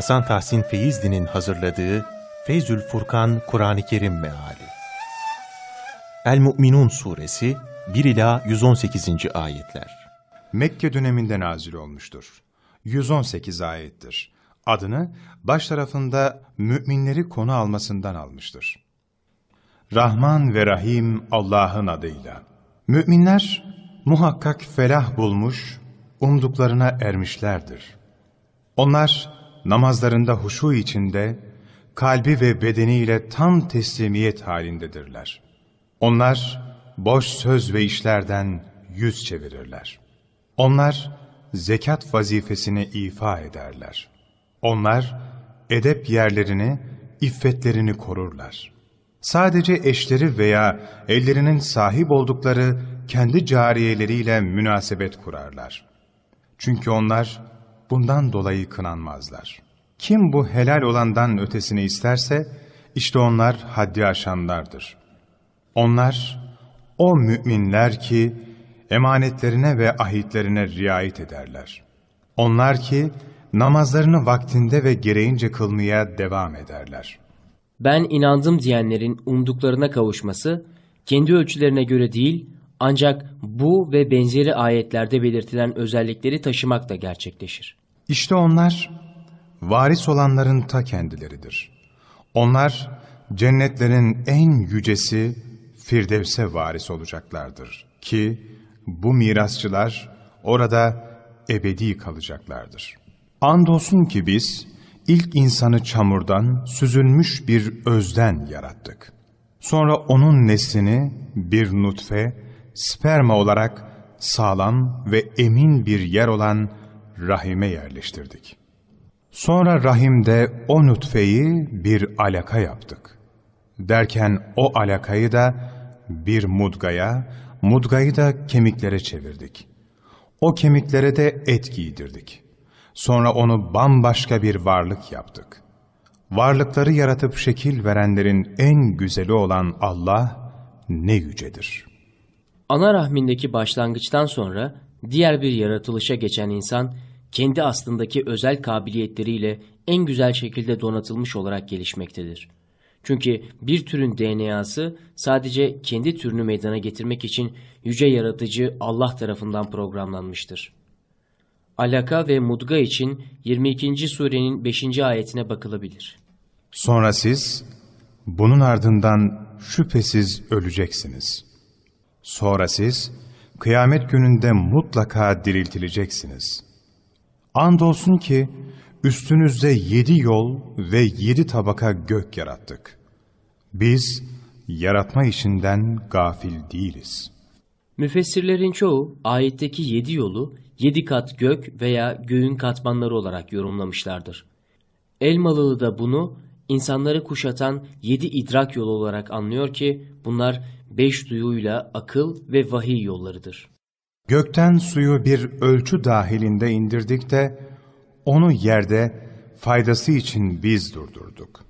Hasan Tahsin Feyzli'nin hazırladığı Feyzül Furkan Kur'an-ı Kerim Meali El-Mu'minun Suresi 1 ila 118. ayetler. Mekke döneminde nazil olmuştur. 118 ayettir. Adını baş tarafında müminleri konu almasından almıştır. Rahman ve Rahim Allah'ın adıyla. Müminler muhakkak felah bulmuş, umduklarına ermişlerdir. Onlar namazlarında huşu içinde, kalbi ve bedeniyle tam teslimiyet halindedirler. Onlar boş söz ve işlerden yüz çevirirler. Onlar zekat vazifesini ifa ederler. Onlar edep yerlerini, iffetlerini korurlar. Sadece eşleri veya ellerinin sahip oldukları kendi cariyeleriyle münasebet kurarlar. Çünkü onlar bundan dolayı kınanmazlar. Kim bu helal olandan ötesini isterse, işte onlar haddi aşanlardır. Onlar, o müminler ki, emanetlerine ve ahitlerine riayet ederler. Onlar ki, namazlarını vaktinde ve gereğince kılmaya devam ederler. Ben inandım diyenlerin umduklarına kavuşması, kendi ölçülerine göre değil, ancak bu ve benzeri ayetlerde belirtilen özellikleri taşımakla gerçekleşir. İşte onlar, varis olanların ta kendileridir. Onlar, cennetlerin en yücesi Firdevs'e varis olacaklardır. Ki, bu mirasçılar orada ebedi kalacaklardır. Andolsun ki biz, ilk insanı çamurdan, süzülmüş bir özden yarattık. Sonra onun neslini bir nutfe, sperma olarak sağlam ve emin bir yer olan rahime yerleştirdik. Sonra rahimde o nutfeyi bir alaka yaptık. Derken o alakayı da bir mudgaya, mudgayı da kemiklere çevirdik. O kemiklere de et giydirdik. Sonra onu bambaşka bir varlık yaptık. Varlıkları yaratıp şekil verenlerin en güzeli olan Allah ne yücedir. Ana rahmindeki başlangıçtan sonra diğer bir yaratılışa geçen insan, kendi aslındaki özel kabiliyetleriyle en güzel şekilde donatılmış olarak gelişmektedir. Çünkü bir türün DNA'sı sadece kendi türünü meydana getirmek için yüce yaratıcı Allah tarafından programlanmıştır. Alaka ve mudga için 22. surenin 5. ayetine bakılabilir. Sonra siz bunun ardından şüphesiz öleceksiniz. Sonra siz kıyamet gününde mutlaka diriltileceksiniz. Andolsun ki üstünüzde yedi yol ve yedi tabaka gök yarattık. Biz yaratma işinden gafil değiliz. Müfessirlerin çoğu ayetteki yedi yolu yedi kat gök veya göğün katmanları olarak yorumlamışlardır. Elmalılı da bunu insanları kuşatan yedi idrak yolu olarak anlıyor ki bunlar beş duyuyla akıl ve vahiy yollarıdır. Gökten suyu bir ölçü dahilinde indirdik de onu yerde faydası için biz durdurduk.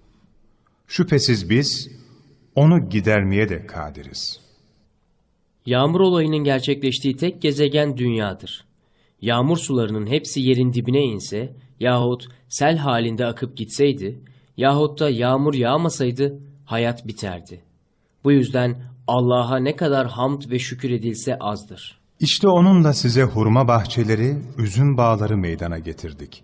Şüphesiz biz onu gidermeye de kadiriz. Yağmur olayının gerçekleştiği tek gezegen dünyadır. Yağmur sularının hepsi yerin dibine inse yahut sel halinde akıp gitseydi yahut da yağmur yağmasaydı hayat biterdi. Bu yüzden Allah'a ne kadar hamd ve şükür edilse azdır. İşte onunla size hurma bahçeleri, üzüm bağları meydana getirdik.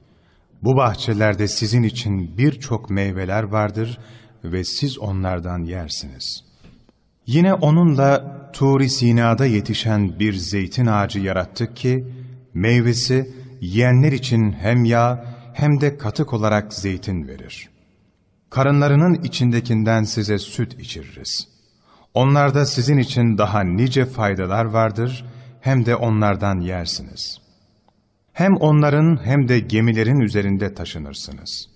Bu bahçelerde sizin için birçok meyveler vardır ve siz onlardan yersiniz. Yine onunla Tur-i Sina'da yetişen bir zeytin ağacı yarattık ki, meyvesi yiyenler için hem yağ hem de katık olarak zeytin verir. Karınlarının içindekinden size süt içiririz. Onlarda sizin için daha nice faydalar vardır, hem de onlardan yersiniz. Hem onların hem de gemilerin üzerinde taşınırsınız.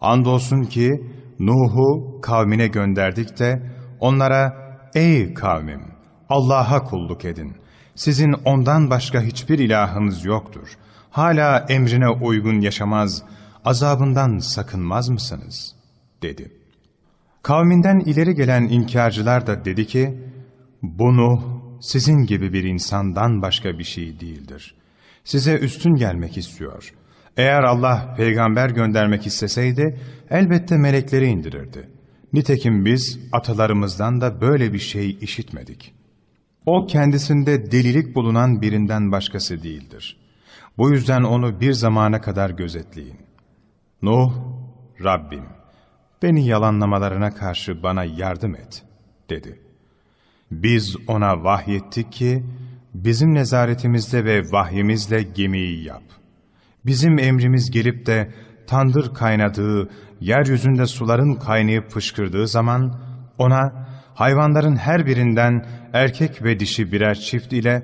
Andolsun ki Nuh'u kavmine gönderdik de onlara, ''Ey kavmim, Allah'a kulluk edin. Sizin ondan başka hiçbir ilahınız yoktur. Hala emrine uygun yaşamaz, azabından sakınmaz mısınız?'' dedi. Kavminden ileri gelen inkarcılar da dedi ki, ''Bu Nuh sizin gibi bir insandan başka bir şey değildir. Size üstün gelmek istiyor. Eğer Allah peygamber göndermek isteseydi elbette melekleri indirirdi. Nitekim biz atalarımızdan da böyle bir şey işitmedik. O kendisinde delilik bulunan birinden başkası değildir. Bu yüzden onu bir zamana kadar gözetleyin. Nuh, Rabbim, beni yalanlamalarına karşı bana yardım et, dedi. Biz ona vahyettik ki, bizim nezaretimizde ve vahyimizle gemiyi yap. Bizim emrimiz gelip de tandır kaynadığı, yeryüzünde suların kaynayıp fışkırdığı zaman, ona hayvanların her birinden erkek ve dişi birer çift ile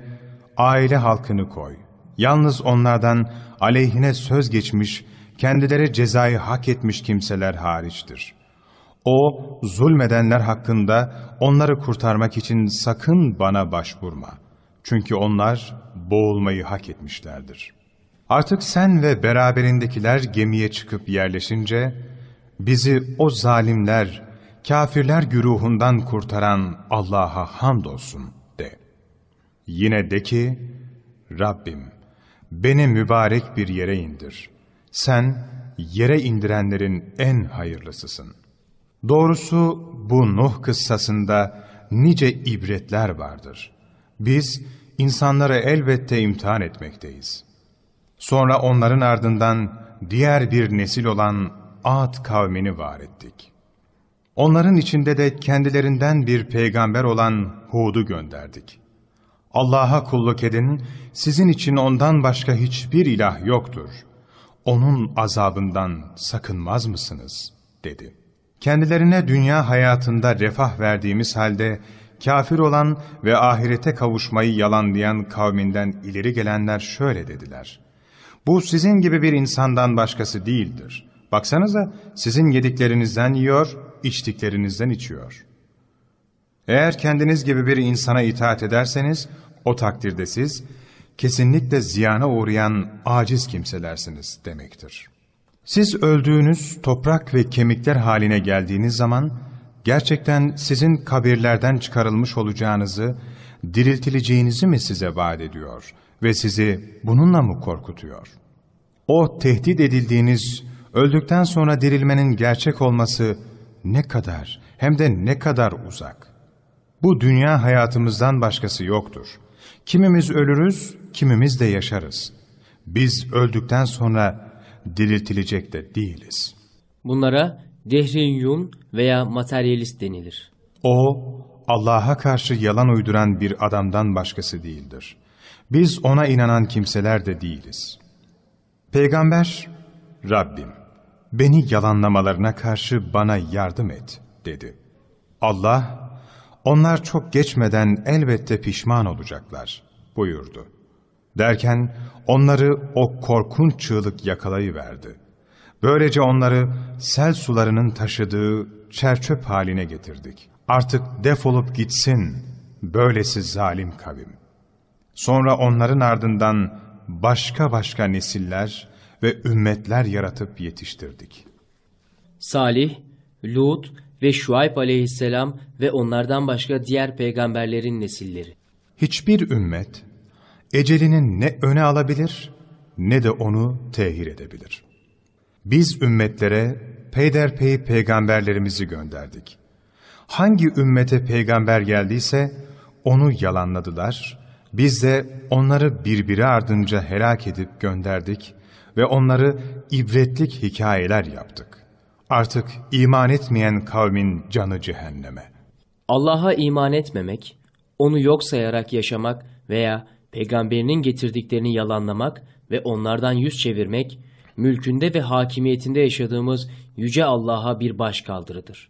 aile halkını koy. Yalnız onlardan aleyhine söz geçmiş, kendileri cezayı hak etmiş kimseler hariçtir. O, zulmedenler hakkında onları kurtarmak için sakın bana başvurma. Çünkü onlar boğulmayı hak etmişlerdir. Artık sen ve beraberindekiler gemiye çıkıp yerleşince, bizi o zalimler, kafirler güruhundan kurtaran Allah'a hamdolsun de. Yine de ki, Rabbim, beni mübarek bir yere indir. Sen, yere indirenlerin en hayırlısısın. Doğrusu bu Nuh kıssasında nice ibretler vardır. Biz, insanları elbette imtihan etmekteyiz. Sonra onların ardından diğer bir nesil olan Ad kavmini var ettik. Onların içinde de kendilerinden bir peygamber olan Hud'u gönderdik. Allah'a kulluk edin, sizin için ondan başka hiçbir ilah yoktur. Onun azabından sakınmaz mısınız? dedi. Kendilerine dünya hayatında refah verdiğimiz halde, kafir olan ve ahirete kavuşmayı yalanlayan kavminden ileri gelenler şöyle dediler. Bu sizin gibi bir insandan başkası değildir. Baksanıza sizin yediklerinizden yiyor, içtiklerinizden içiyor. Eğer kendiniz gibi bir insana itaat ederseniz, o takdirde siz kesinlikle ziyana uğrayan aciz kimselersiniz demektir. Siz öldüğünüz toprak ve kemikler haline geldiğiniz zaman, gerçekten sizin kabirlerden çıkarılmış olacağınızı, diriltileceğinizi mi size vaat ediyor ve sizi bununla mı korkutuyor? O tehdit edildiğiniz, öldükten sonra dirilmenin gerçek olması ne kadar hem de ne kadar uzak. Bu dünya hayatımızdan başkası yoktur. Kimimiz ölürüz, kimimiz de yaşarız. Biz öldükten sonra diriltilecek de değiliz. Bunlara dehriyyun veya materyalist denilir. O, Allah'a karşı yalan uyduran bir adamdan başkası değildir. Biz ona inanan kimseler de değiliz. Peygamber, Rabbim, beni yalanlamalarına karşı bana yardım et, dedi. Allah, onlar çok geçmeden elbette pişman olacaklar, buyurdu. Derken onları o korkunç çığlık yakalayıverdi. Böylece onları sel sularının taşıdığı çerçöp haline getirdik. Artık defolup gitsin, böylesi zalim kavim. Sonra onların ardından başka başka nesiller ve ümmetler yaratıp yetiştirdik. Salih, Lut ve Şuayb aleyhisselam ve onlardan başka diğer peygamberlerin nesilleri. Hiçbir ümmet ecelinin ne öne alabilir ne de onu tehir edebilir. Biz ümmetlere peyderpey peygamberlerimizi gönderdik. Hangi ümmete peygamber geldiyse onu yalanladılar. Biz de onları birbiri ardınca helak edip gönderdik ve onları ibretlik hikayeler yaptık. Artık iman etmeyen kavmin canı cehenneme. Allah'a iman etmemek, onu yok sayarak yaşamak veya peygamberinin getirdiklerini yalanlamak ve onlardan yüz çevirmek, mülkünde ve hakimiyetinde yaşadığımız Yüce Allah'a bir başkaldırıdır.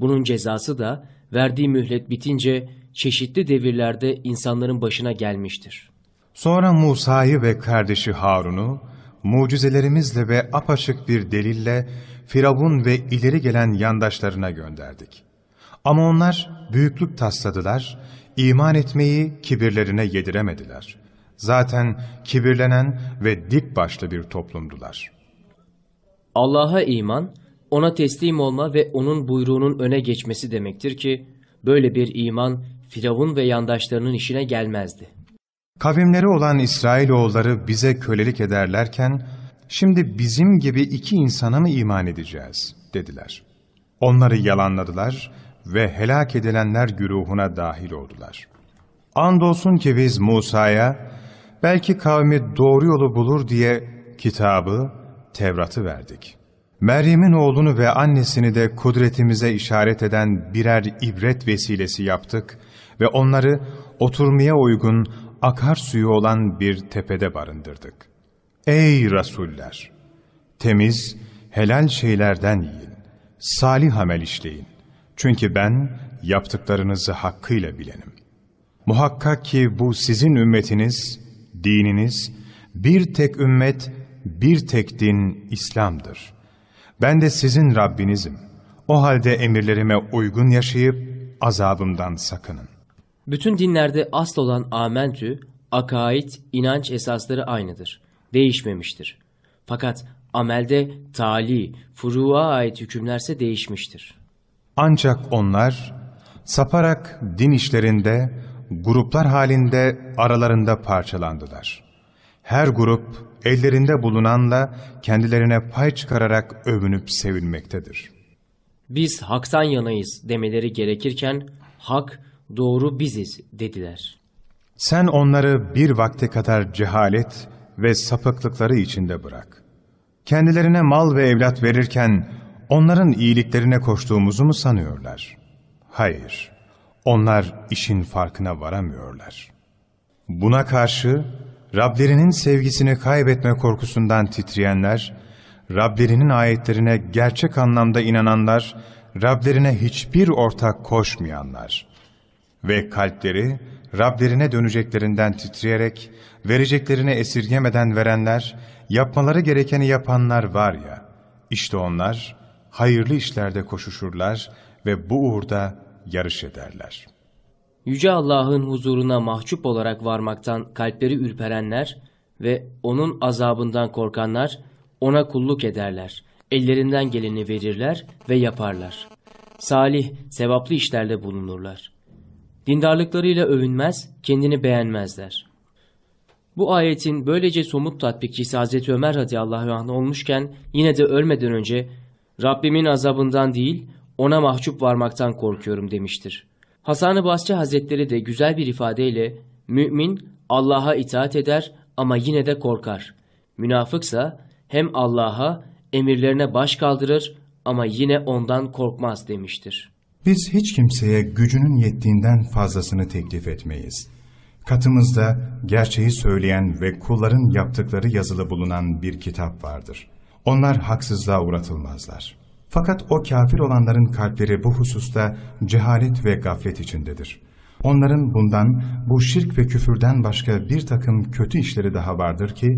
Bunun cezası da verdiği mühlet bitince çeşitli devirlerde insanların başına gelmiştir. Sonra Musa'yı ve kardeşi Harun'u mucizelerimizle ve apaçık bir delille Firavun ve ileri gelen yandaşlarına gönderdik. Ama onlar büyüklük tasladılar, iman etmeyi kibirlerine yediremediler. Zaten kibirlenen ve dik başlı bir toplumdular. Allah'a iman, ona teslim olma ve onun buyruğunun öne geçmesi demektir ki, böyle bir iman Firavun ve yandaşlarının işine gelmezdi. Kavimleri olan İsrailoğulları bize kölelik ederlerken, Şimdi bizim gibi iki insana mı iman edeceğiz? dediler. Onları yalanladılar ve helak edilenler güruhuna dahil oldular. Andolsun ki biz Musa'ya belki kavmi doğru yolu bulur diye kitabı, Tevrat'ı verdik. Meryem'in oğlunu ve annesini de kudretimize işaret eden birer ibret vesilesi yaptık ve onları oturmaya uygun akarsuyu olan bir tepede barındırdık. Ey Rasuller! Temiz, helal şeylerden yiyin, salih amel işleyin. Çünkü ben yaptıklarınızı hakkıyla bilenim. Muhakkak ki bu sizin ümmetiniz, dininiz, bir tek ümmet, bir tek din İslam'dır. Ben de sizin Rabbinizim. O halde emirlerime uygun yaşayıp azabımdan sakının. Bütün dinlerde asıl olan amentü, akaid, inanç esasları aynıdır. Değişmemiştir. Fakat amelde tali, furuğa ait hükümlerse değişmiştir. Ancak onlar saparak din işlerinde gruplar halinde aralarında parçalandılar. Her grup ellerinde bulunanla kendilerine pay çıkararak övünüp sevinmektedir. Biz haktan yanayız demeleri gerekirken hak, doğru biziz dediler. Sen onları bir vakte kadar cehalet ve sapıklıkları içinde bırak. Kendilerine mal ve evlat verirken onların iyiliklerine koştuğumuzu mu sanıyorlar? Hayır, onlar işin farkına varamıyorlar. Buna karşı Rablerinin sevgisini kaybetme korkusundan titreyenler, Rablerinin ayetlerine gerçek anlamda inananlar, Rablerine hiçbir ortak koşmayanlar ve kalpleri Rablerine döneceklerinden titreyerek, vereceklerini esirgemeden verenler, yapmaları gerekeni yapanlar var ya, işte onlar hayırlı işlerde koşuşurlar ve bu uğurda yarış ederler. Yüce Allah'ın huzuruna mahcup olarak varmaktan kalpleri ürperenler ve O'nun azabından korkanlar O'na kulluk ederler. Ellerinden geleni verirler ve yaparlar. Salih, sevaplı işlerde bulunurlar. Dindarlıklarıyla övünmez, kendini beğenmezler. Bu ayetin böylece somut tatbikçisi Hazreti Ömer radıyallahu anh olmuşken yine de ölmeden önce Rabbimin azabından değil ona mahcup varmaktan korkuyorum demiştir. Hasan-ı Basri Hazretleri de güzel bir ifadeyle mümin Allah'a itaat eder ama yine de korkar. Münafıksa hem Allah'a emirlerine baş kaldırır ama yine ondan korkmaz demiştir. Biz hiç kimseye gücünün yettiğinden fazlasını teklif etmeyiz. Katımızda gerçeği söyleyen ve kulların yaptıkları yazılı bulunan bir kitap vardır. Onlar haksızlığa uğratılmazlar. Fakat o kafir olanların kalpleri bu hususta cehalet ve gaflet içindedir. Onların bundan, bu şirk ve küfürden başka bir takım kötü işleri daha vardır ki,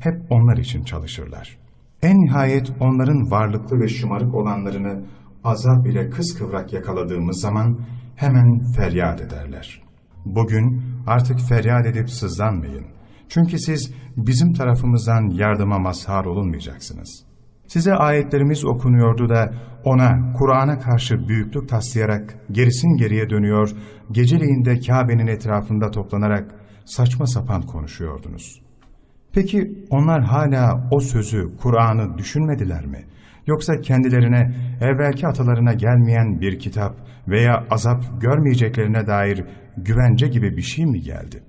hep onlar için çalışırlar. En nihayet onların varlıklı ve şımarık olanlarını azap ile kıskıvrak yakaladığımız zaman hemen feryat ederler. Bugün artık feryat edip sızlanmayın. Çünkü siz bizim tarafımızdan yardıma mazhar olunmayacaksınız. Size ayetlerimiz okunuyordu da ona, Kur'an'a karşı büyüklük taslayarak gerisin geriye dönüyor, geceliğin de Kabe'nin etrafında toplanarak saçma sapan konuşuyordunuz. Peki onlar hala o sözü, Kur'an'ı düşünmediler mi? Yoksa kendilerine evvelki atalarına gelmeyen bir kitap veya azap görmeyeceklerine dair güvence gibi bir şey mi geldi?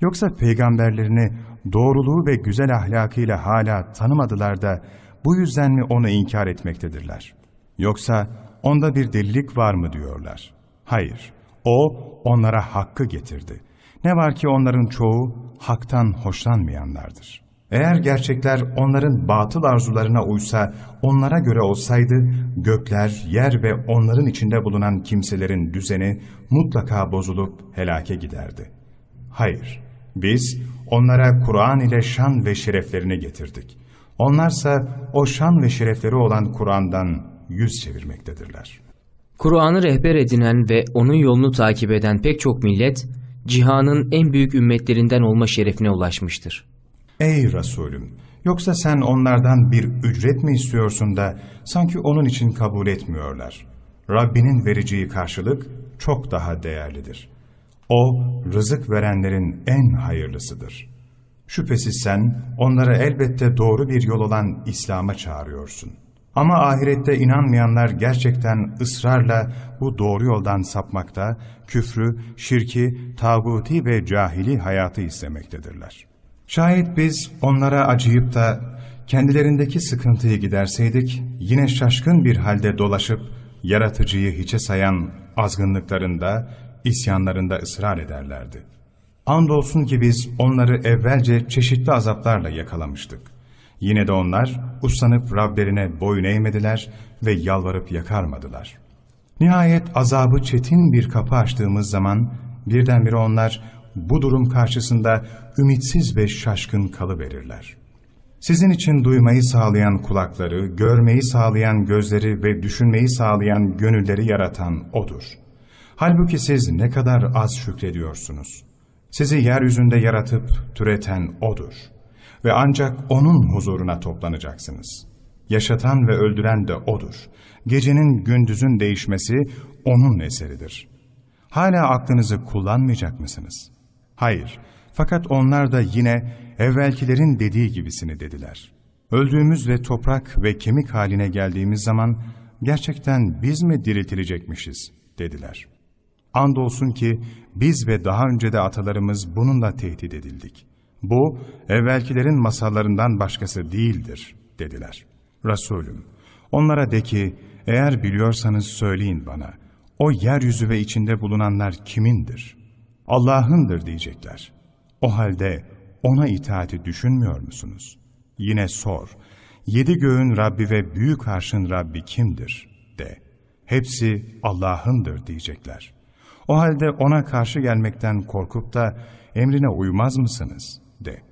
Yoksa peygamberlerini doğruluğu ve güzel ahlakıyla hala tanımadılar da bu yüzden mi onu inkar etmektedirler? Yoksa onda bir delilik var mı diyorlar? Hayır, o onlara hakkı getirdi. Ne var ki onların çoğu haktan hoşlanmayanlardır. Eğer gerçekler onların batıl arzularına uysa, onlara göre olsaydı, gökler, yer ve onların içinde bulunan kimselerin düzeni mutlaka bozulup helake giderdi. Hayır, biz onlara Kur'an ile şan ve şereflerini getirdik. Onlarsa o şan ve şerefleri olan Kur'an'dan yüz çevirmektedirler. Kur'an'ı rehber edinen ve onun yolunu takip eden pek çok millet, cihanın en büyük ümmetlerinden olma şerefine ulaşmıştır. Ey Resulüm! Yoksa sen onlardan bir ücret mi istiyorsun da sanki onun için kabul etmiyorlar? Rabbinin vereceği karşılık çok daha değerlidir. O, rızık verenlerin en hayırlısıdır. Şüphesiz sen onları elbette doğru bir yol olan İslam'a çağırıyorsun. Ama ahirette inanmayanlar gerçekten ısrarla bu doğru yoldan sapmakta, küfrü, şirki, tağuti ve cahili hayatı istemektedirler. Şayet biz onlara acıyıp da kendilerindeki sıkıntıyı giderseydik, yine şaşkın bir halde dolaşıp yaratıcıyı hiçe sayan azgınlıklarında, isyanlarında ısrar ederlerdi. Andolsun ki biz onları evvelce çeşitli azaplarla yakalamıştık. Yine de onlar uslanıp Rablerine boyun eğmediler ve yalvarıp yakarmadılar. Nihayet azabı çetin bir kapı açtığımız zaman birdenbire onlar bu durum karşısında ümitsiz ve şaşkın kalıverirler. Sizin için duymayı sağlayan kulakları, görmeyi sağlayan gözleri ve düşünmeyi sağlayan gönülleri yaratan O'dur. Halbuki siz ne kadar az şükrediyorsunuz. Sizi yeryüzünde yaratıp türeten O'dur. Ve ancak O'nun huzuruna toplanacaksınız. Yaşatan ve öldüren de O'dur. Gecenin gündüzün değişmesi O'nun eseridir. Hala aklınızı kullanmayacak mısınız? Hayır, fakat onlar da yine evvelkilerin dediği gibisini dediler. Öldüğümüz ve toprak ve kemik haline geldiğimiz zaman gerçekten biz mi diriltilecekmişiz dediler. Andolsun ki biz ve daha önce de atalarımız bununla tehdit edildik. Bu evvelkilerin masallarından başkası değildir dediler. Resulüm onlara de ki eğer biliyorsanız söyleyin bana o yeryüzü ve içinde bulunanlar kimindir? Allah'ındır diyecekler. O halde ona itaati düşünmüyor musunuz? Yine sor, yedi göğün Rabbi ve büyük arşın Rabbi kimdir? de. Hepsi Allah'ındır diyecekler. O halde ona karşı gelmekten korkup da emrine uymaz mısınız? de.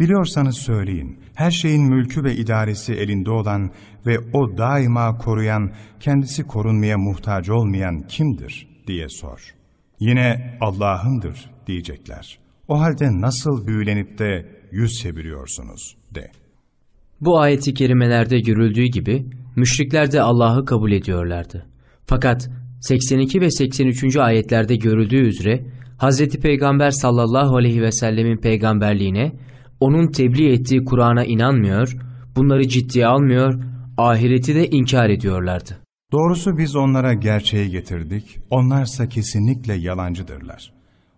Biliyorsanız söyleyin, her şeyin mülkü ve idaresi elinde olan ve o daima koruyan, kendisi korunmaya muhtaç olmayan kimdir diye sor. Yine Allah'ındır diyecekler. O halde nasıl büyülenip de yüz çeviriyorsunuz de. Bu ayeti kerimelerde görüldüğü gibi müşrikler de Allah'ı kabul ediyorlardı. Fakat 82 ve 83. ayetlerde görüldüğü üzere Hz. Peygamber sallallahu aleyhi ve sellemin peygamberliğine, onun tebliğ ettiği Kur'an'a inanmıyor, bunları ciddiye almıyor, ahireti de inkar ediyorlardı. Doğrusu biz onlara gerçeği getirdik, onlarsa kesinlikle yalancıdırlar.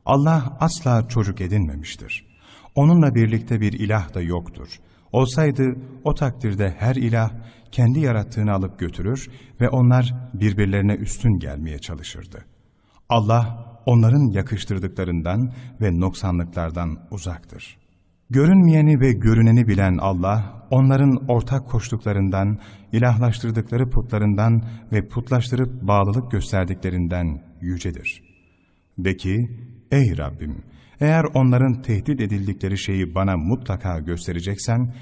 Allah asla çocuk edinmemiştir. Onunla birlikte bir ilah da yoktur. Olsaydı o takdirde her ilah kendi yarattığını alıp götürür ve onlar birbirlerine üstün gelmeye çalışırdı. Allah onların yakıştırdıklarından ve noksanlıklardan uzaktır. Görünmeyeni ve görüneni bilen Allah, onların ortak koştuklarından, ilahlaştırdıkları putlarından ve putlaştırıp bağlılık gösterdiklerinden yücedir. De ki, ey Rabbim, eğer onların tehdit edildikleri şeyi bana mutlaka göstereceksen,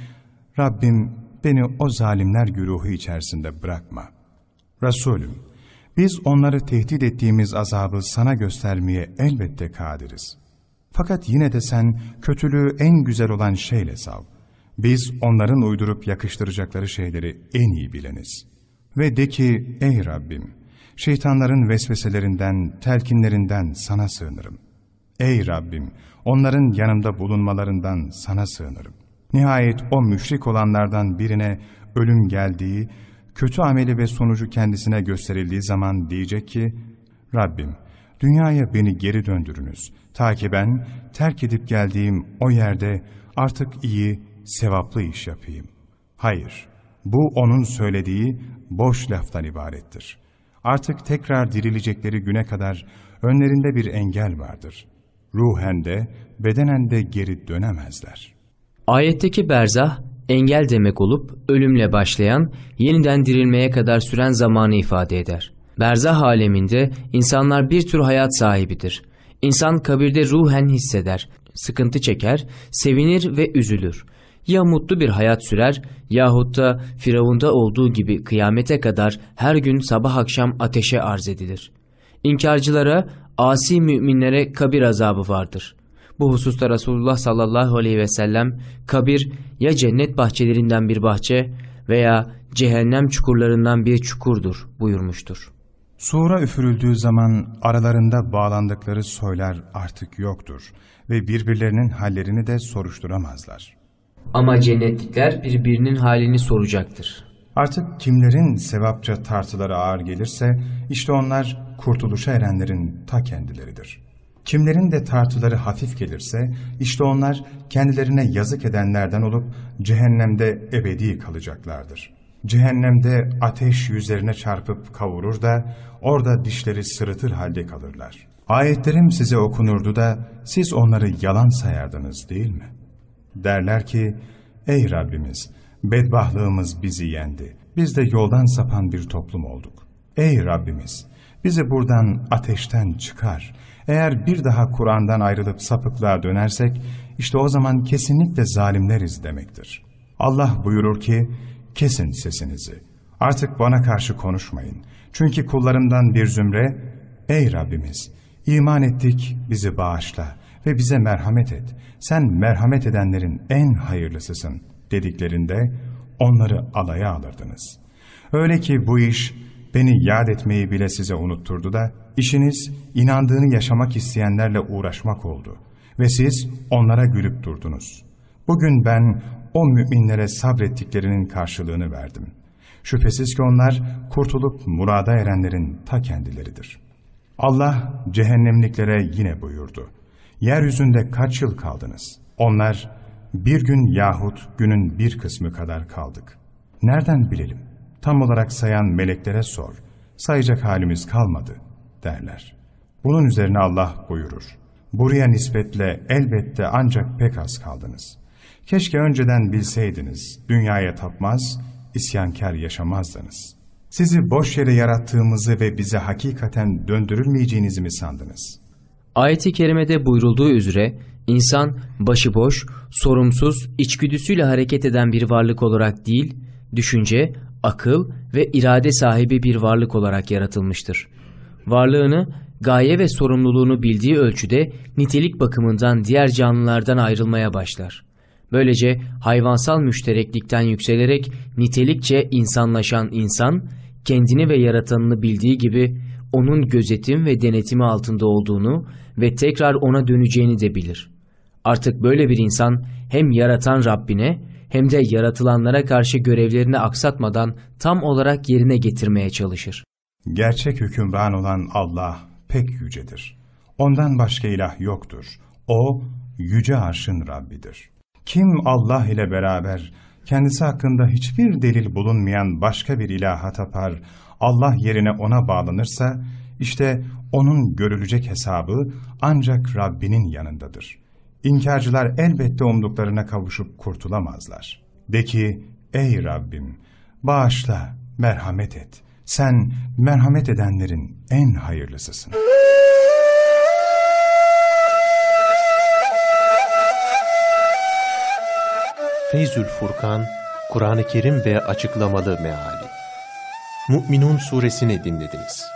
Rabbim beni o zalimler güruhu içerisinde bırakma. Resulüm, biz onları tehdit ettiğimiz azabı sana göstermeye elbette kadiriz. Fakat yine de sen kötülüğü en güzel olan şeyle sav. Biz onların uydurup yakıştıracakları şeyleri en iyi bileniz. Ve de ki ey Rabbim, şeytanların vesveselerinden, telkinlerinden sana sığınırım. Ey Rabbim, onların yanımda bulunmalarından sana sığınırım. Nihayet o müşrik olanlardan birine ölüm geldiği, kötü ameli ve sonucu kendisine gösterildiği zaman diyecek ki, Rabbim, dünyaya beni geri döndürünüz, ta ki ben terk edip geldiğim o yerde artık iyi, sevaplı iş yapayım. Hayır, bu onun söylediği boş laftan ibarettir. Artık tekrar dirilecekleri güne kadar önlerinde bir engel vardır. Ruhen de, bedenen de geri dönemezler. Ayetteki berzah, engel demek olup ölümle başlayan, yeniden dirilmeye kadar süren zamanı ifade eder. Berzah aleminde insanlar bir tür hayat sahibidir. İnsan kabirde ruhen hisseder, sıkıntı çeker, sevinir ve üzülür. Ya mutlu bir hayat sürer yahut da Firavun'da olduğu gibi kıyamete kadar her gün sabah akşam ateşe arz edilir. İnkarcılara, asi müminlere kabir azabı vardır. Bu hususta Resulullah sallallahu aleyhi ve sellem kabir ya cennet bahçelerinden bir bahçe veya cehennem çukurlarından bir çukurdur buyurmuştur. Sura üfürüldüğü zaman aralarında bağlandıkları soylar artık yoktur ve birbirlerinin hallerini de soruşturamazlar. Ama cennetlikler birbirinin halini soracaktır. Artık kimlerin sevapça tartıları ağır gelirse işte onlar kurtuluşa erenlerin ta kendileridir. Kimlerin de tartıları hafif gelirse işte onlar kendilerine yazık edenlerden olup cehennemde ebedi kalacaklardır. Cehennemde ateş yüzlerine çarpıp kavurur da orada dişleri sırıtır halde kalırlar. Ayetlerim size okunurdu da siz onları yalan sayardınız değil mi? Derler ki, ey Rabbimiz, bedbahlığımız bizi yendi. Biz de yoldan sapan bir toplum olduk. Ey Rabbimiz, bizi buradan ateşten çıkar. Eğer bir daha Kur'an'dan ayrılıp sapıklığa dönersek, işte o zaman kesinlikle zalimleriz demektir. Allah buyurur ki, kesin sesinizi. Artık bana karşı konuşmayın. Çünkü kullarımdan bir zümre, ey Rabbimiz, iman ettik, bizi bağışla ve bize merhamet et. Sen merhamet edenlerin en hayırlısısın dediklerinde onları alaya alırdınız. Öyle ki bu iş beni yad etmeyi bile size unutturdu da işiniz inandığını yaşamak isteyenlerle uğraşmak oldu ve siz onlara gülüp durdunuz. Bugün ben o müminlere sabrettiklerinin karşılığını verdim. Şüphesiz ki onlar kurtulup murada erenlerin ta kendileridir. Allah cehennemliklere yine buyurdu. Yeryüzünde kaç yıl kaldınız? Onlar bir gün yahut günün bir kısmı kadar kaldık. Nereden bilelim? Tam olarak sayan meleklere sor. Sayacak halimiz kalmadı derler. Bunun üzerine Allah buyurur. Buraya nispetle elbette ancak pek az kaldınız. Keşke önceden bilseydiniz, dünyaya tapmaz, isyankar yaşamazdınız. Sizi boş yere yarattığımızı ve bize hakikaten döndürülmeyeceğinizi mi sandınız? Ayet-i kerimede buyurulduğu üzere insan başıboş, sorumsuz, içgüdüsüyle hareket eden bir varlık olarak değil, düşünce, akıl ve irade sahibi bir varlık olarak yaratılmıştır. Varlığını, gaye ve sorumluluğunu bildiği ölçüde nitelik bakımından diğer canlılardan ayrılmaya başlar. Böylece hayvansal müştereklikten yükselerek nitelikçe insanlaşan insan, kendini ve yaratanını bildiği gibi onun gözetim ve denetimi altında olduğunu ve tekrar ona döneceğini de bilir. Artık böyle bir insan hem yaratan Rabbine hem de yaratılanlara karşı görevlerini aksatmadan tam olarak yerine getirmeye çalışır. Gerçek hükümran olan Allah pek yücedir. Ondan başka ilah yoktur. O, yüce arşın Rabbidir. Kim Allah ile beraber kendisi hakkında hiçbir delil bulunmayan başka bir ilaha tapar, Allah yerine ona bağlanırsa, işte onun görülecek hesabı ancak Rabbinin yanındadır. İnkarcılar elbette umduklarına kavuşup kurtulamazlar. De ki, ey Rabbim, bağışla, merhamet et. Sen merhamet edenlerin en hayırlısısın. Feyzül Furkan, Kur'an-ı Kerim ve açıklamalı meali. Mü'minun suresini dinlediniz.